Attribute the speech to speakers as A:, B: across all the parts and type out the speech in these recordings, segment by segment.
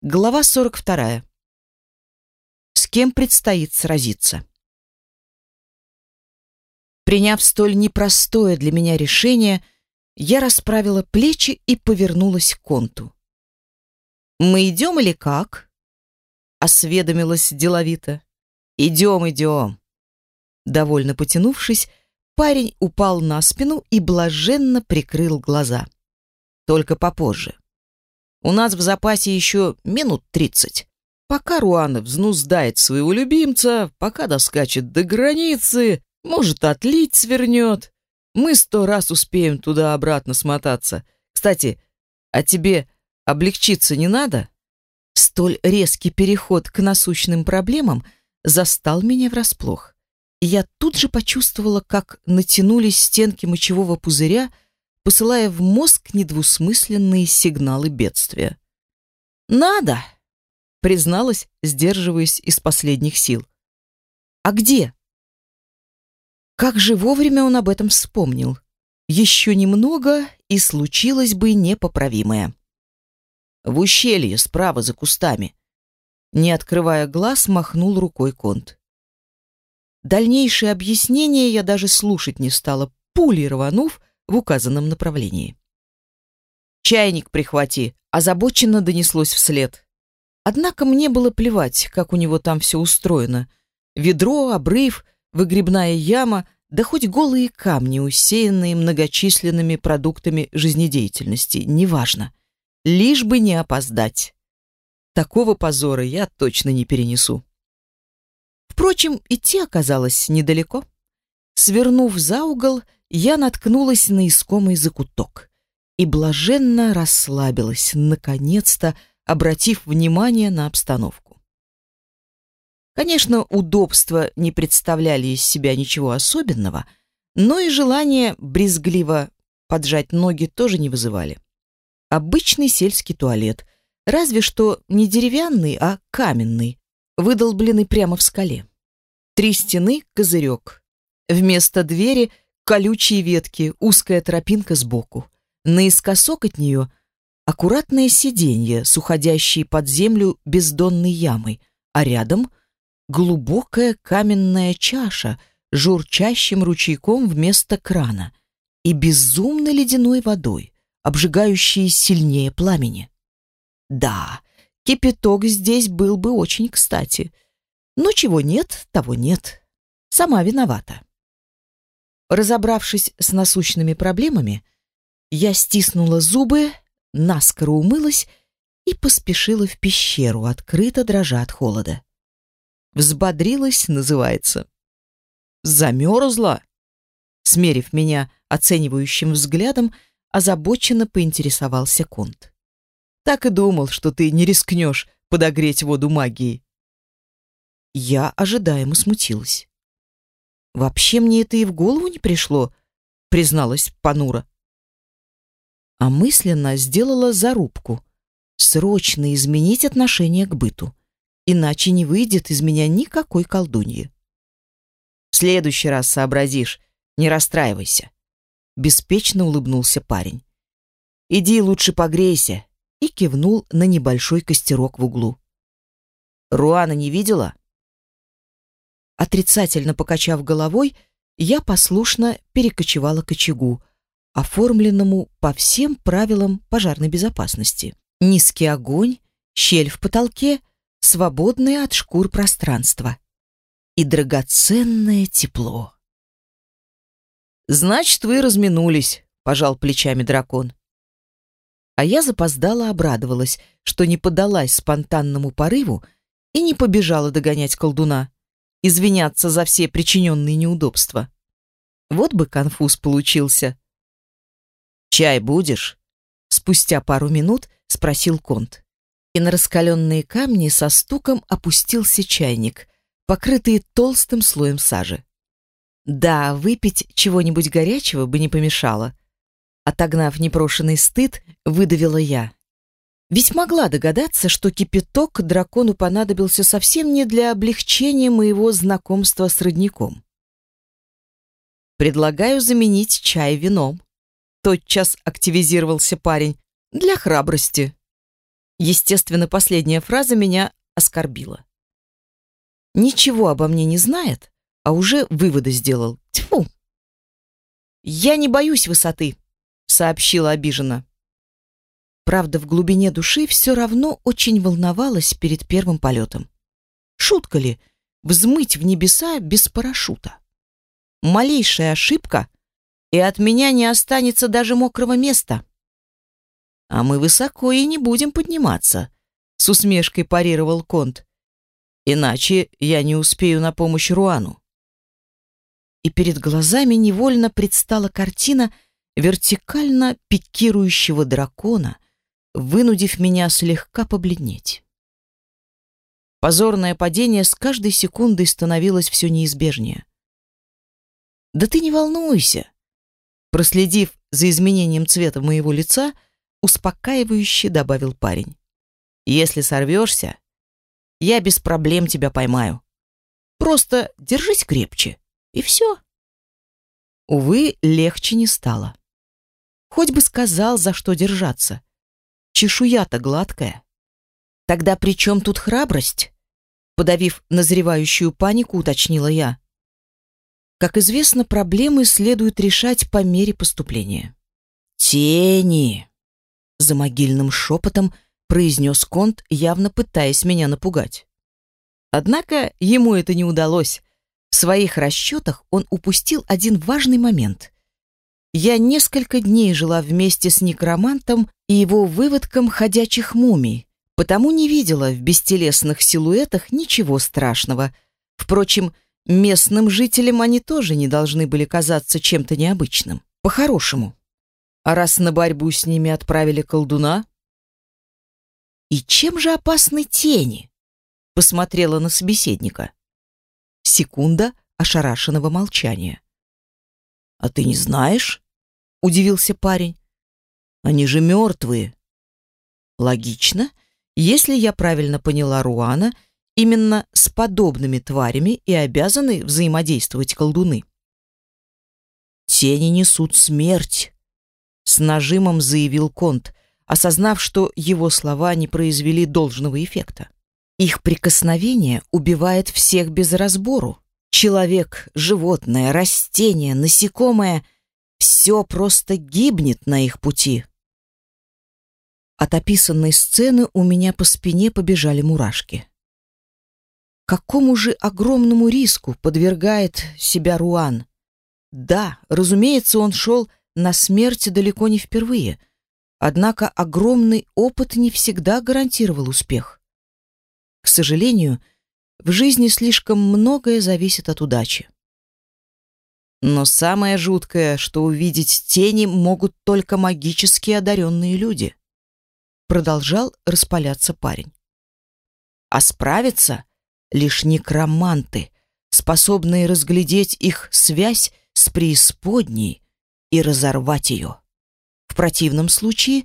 A: Глава 42. С кем предстоит сразиться? Приняв столь непростое для меня решение, я расправила плечи и повернулась к конту. «Мы идем или как?» — осведомилась деловито. «Идем, идем». Довольно потянувшись, парень упал на спину и блаженно прикрыл глаза. Только попозже. У нас в запасе еще минут тридцать. Пока Руана взнуздает своего любимца, пока доскачет до границы, может, отлить свернет. Мы сто раз успеем туда-обратно смотаться. Кстати, а тебе облегчиться не надо? Столь резкий переход к насущным проблемам застал меня врасплох. Я тут же почувствовала, как натянулись стенки мочевого пузыря, посылая в мозг недвусмысленные сигналы бедствия. «Надо!» — призналась, сдерживаясь из последних сил. «А где?» Как же вовремя он об этом вспомнил. Еще немного, и случилось бы непоправимое. В ущелье, справа за кустами. Не открывая глаз, махнул рукой Конт. Дальнейшие объяснения я даже слушать не стала, пулей рванув в указанном направлении. «Чайник прихвати», — озабоченно донеслось вслед. Однако мне было плевать, как у него там все устроено. Ведро, обрыв, выгребная яма, да хоть голые камни, усеянные многочисленными продуктами жизнедеятельности, неважно. Лишь бы не опоздать. Такого позора я точно не перенесу. Впрочем, идти оказалось недалеко. Свернув за угол, я наткнулась на искомый закуток и блаженно расслабилась, наконец-то обратив внимание на обстановку. Конечно, удобства не представляли из себя ничего особенного, но и желание брезгливо поджать ноги тоже не вызывали. Обычный сельский туалет, разве что не деревянный, а каменный, выдолбленный прямо в скале. Три стены — козырек. Вместо двери — колючие ветки, узкая тропинка сбоку. Наискосок от нее аккуратное сиденье с уходящей под землю бездонной ямой, а рядом глубокая каменная чаша журчащим ручейком вместо крана и безумно ледяной водой, обжигающей сильнее пламени. Да, кипяток здесь был бы очень кстати. Но чего нет, того нет. Сама виновата. Разобравшись с насущными проблемами, я стиснула зубы, наскоро умылась и поспешила в пещеру, открыто дрожа от холода. Взбодрилась, называется. Замерзла? Смерив меня оценивающим взглядом, озабоченно поинтересовался Конт. Так и думал, что ты не рискнешь подогреть воду магией. Я ожидаемо смутилась. Вообще мне это и в голову не пришло, призналась Панура. А мысленно сделала зарубку. Срочно изменить отношение к быту, иначе не выйдет из меня никакой колдуньи. В следующий раз сообразишь, не расстраивайся. Беспечно улыбнулся парень. Иди лучше погрейся и кивнул на небольшой костерок в углу. Руана не видела? Отрицательно покачав головой, я послушно перекочевала к очагу, оформленному по всем правилам пожарной безопасности. Низкий огонь, щель в потолке, свободное от шкур пространство и драгоценное тепло. «Значит, вы разминулись», — пожал плечами дракон. А я запоздала обрадовалась, что не поддалась спонтанному порыву и не побежала догонять колдуна извиняться за все причиненные неудобства. Вот бы конфуз получился. «Чай будешь?» Спустя пару минут спросил Конт. И на раскаленные камни со стуком опустился чайник, покрытый толстым слоем сажи. Да, выпить чего-нибудь горячего бы не помешало. Отогнав непрошенный стыд, выдавила я. Ведь могла догадаться, что кипяток дракону понадобился совсем не для облегчения моего знакомства с родником. «Предлагаю заменить чай вином», — тотчас активизировался парень, «для храбрости». Естественно, последняя фраза меня оскорбила. Ничего обо мне не знает, а уже выводы сделал. Тьфу! «Я не боюсь высоты», — сообщила обиженно. Правда, в глубине души все равно очень волновалась перед первым полетом. Шутка ли взмыть в небеса без парашюта? Малейшая ошибка, и от меня не останется даже мокрого места. А мы высоко и не будем подниматься, с усмешкой парировал Конт. Иначе я не успею на помощь Руану. И перед глазами невольно предстала картина вертикально пикирующего дракона, вынудив меня слегка побледнеть. Позорное падение с каждой секундой становилось все неизбежнее. «Да ты не волнуйся!» Проследив за изменением цвета моего лица, успокаивающе добавил парень. «Если сорвешься, я без проблем тебя поймаю. Просто держись крепче, и все». Увы, легче не стало. Хоть бы сказал, за что держаться. Чешуя-то гладкая. Тогда при чем тут храбрость? Подавив назревающую панику, уточнила я. Как известно, проблемы следует решать по мере поступления. «Тени!» — за могильным шепотом произнес Конт, явно пытаясь меня напугать. Однако ему это не удалось. В своих расчетах он упустил один важный момент. Я несколько дней жила вместе с некромантом и его выводком ходячих мумий, потому не видела в бестелесных силуэтах ничего страшного. Впрочем, Местным жителям они тоже не должны были казаться чем-то необычным. По-хорошему. А раз на борьбу с ними отправили колдуна... «И чем же опасны тени?» Посмотрела на собеседника. Секунда ошарашенного молчания. «А ты не знаешь?» — удивился парень. «Они же мертвые». «Логично. Если я правильно поняла Руана, — Именно с подобными тварями и обязаны взаимодействовать колдуны. «Тени несут смерть», — с нажимом заявил Конт, осознав, что его слова не произвели должного эффекта. Их прикосновение убивает всех без разбору. Человек, животное, растение, насекомое — все просто гибнет на их пути. От описанной сцены у меня по спине побежали мурашки какому же огромному риску подвергает себя Руан? Да, разумеется, он шел на смерть далеко не впервые, однако огромный опыт не всегда гарантировал успех. К сожалению, в жизни слишком многое зависит от удачи. Но самое жуткое, что увидеть тени могут только магически одаренные люди. Продолжал распаляться парень. А справиться лишь некроманты, способные разглядеть их связь с преисподней и разорвать ее. В противном случае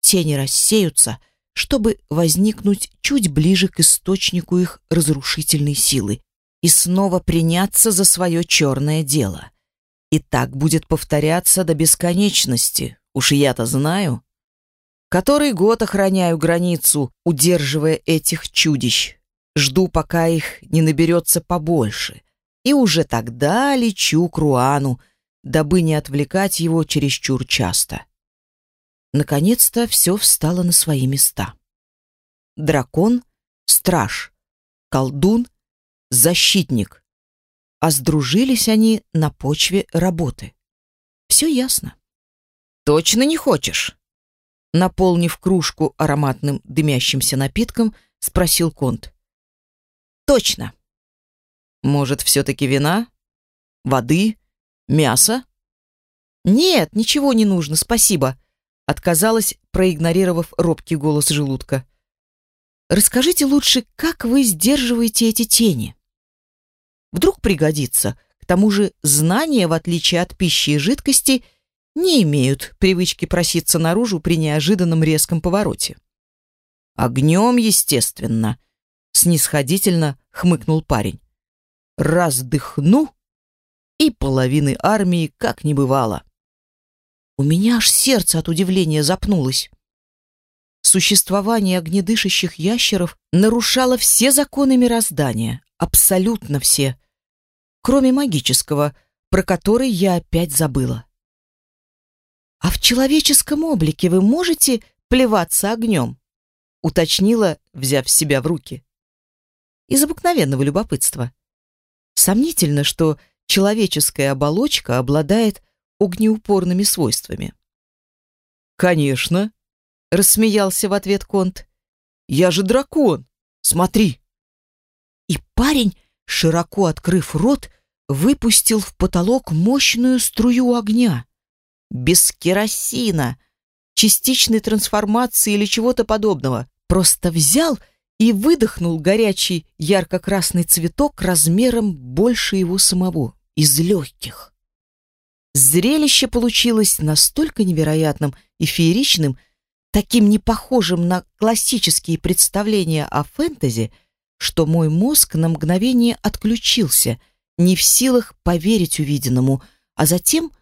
A: тени рассеются, чтобы возникнуть чуть ближе к источнику их разрушительной силы и снова приняться за свое черное дело. И так будет повторяться до бесконечности, уж я-то знаю. Который год охраняю границу, удерживая этих чудищ. Жду, пока их не наберется побольше. И уже тогда лечу к Руану, дабы не отвлекать его чересчур часто. Наконец-то все встало на свои места. Дракон — страж, колдун — защитник. А сдружились они на почве работы. Все ясно. «Точно не хочешь?» Наполнив кружку ароматным дымящимся напитком, спросил Конт. Точно. Может, все-таки вина? Воды? Мясо? Нет, ничего не нужно, спасибо. Отказалась, проигнорировав робкий голос желудка. Расскажите лучше, как вы сдерживаете эти тени? Вдруг пригодится. К тому же знания, в отличие от пищи и жидкости, не имеют привычки проситься наружу при неожиданном резком повороте. Огнем, естественно, снисходительно хмыкнул парень. Раздыхну, и половины армии как не бывало. У меня аж сердце от удивления запнулось. Существование огнедышащих ящеров нарушало все законы мироздания, абсолютно все, кроме магического, про который я опять забыла. «А в человеческом облике вы можете плеваться огнем?» уточнила, взяв себя в руки. Из обыкновенного любопытства. Сомнительно, что человеческая оболочка обладает огнеупорными свойствами. «Конечно», — рассмеялся в ответ Конт. «Я же дракон! Смотри!» И парень, широко открыв рот, выпустил в потолок мощную струю огня. Без керосина, частичной трансформации или чего-то подобного. Просто взял и выдохнул горячий ярко-красный цветок размером больше его самого, из легких. Зрелище получилось настолько невероятным и фееричным, таким непохожим на классические представления о фэнтези, что мой мозг на мгновение отключился, не в силах поверить увиденному, а затем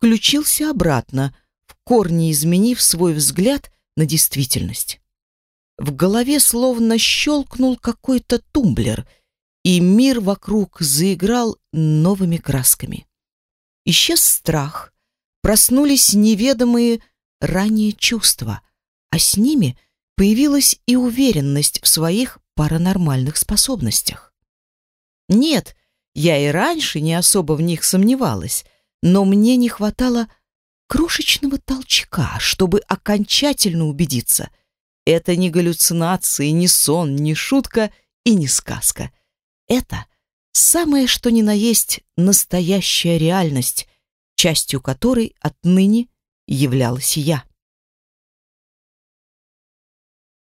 A: включился обратно, в корне изменив свой взгляд на действительность. В голове словно щелкнул какой-то тумблер, и мир вокруг заиграл новыми красками. Исчез страх, проснулись неведомые ранее чувства, а с ними появилась и уверенность в своих паранормальных способностях. Нет, я и раньше не особо в них сомневалась, но мне не хватало крошечного толчка, чтобы окончательно убедиться. Это не галлюцинации, не сон, не шутка и не сказка. Это самое что ни на есть настоящая реальность, частью которой отныне являлась я.